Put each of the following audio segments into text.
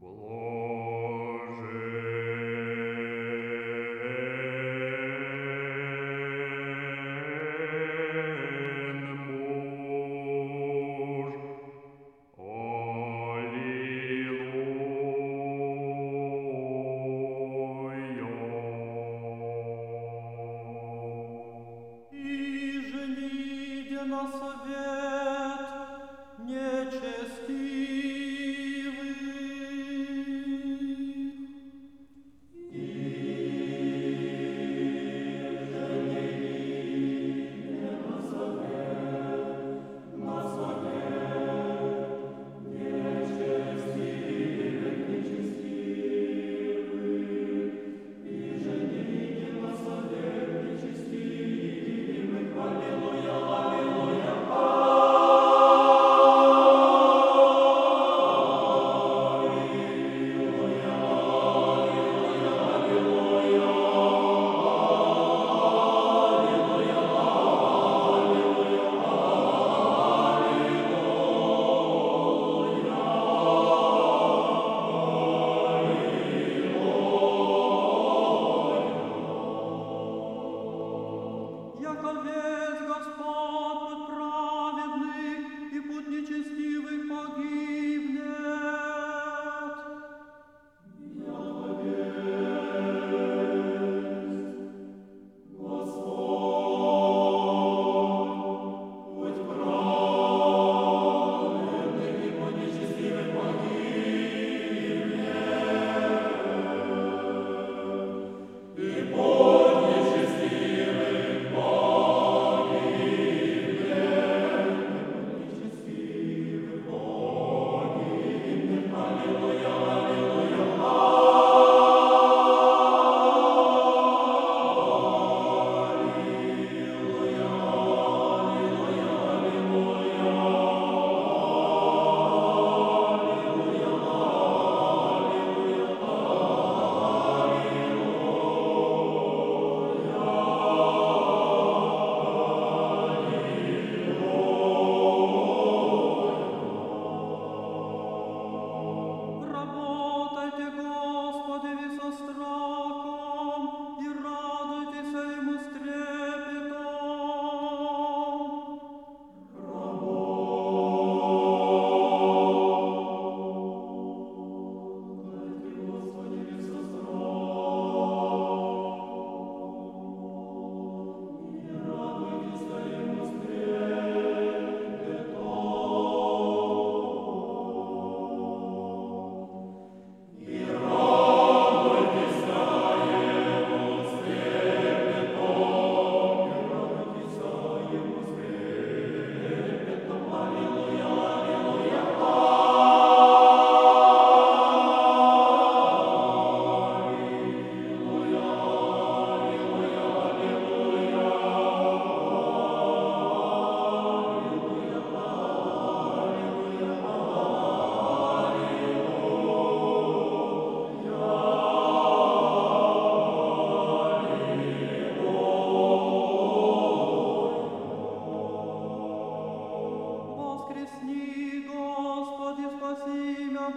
Well,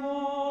more.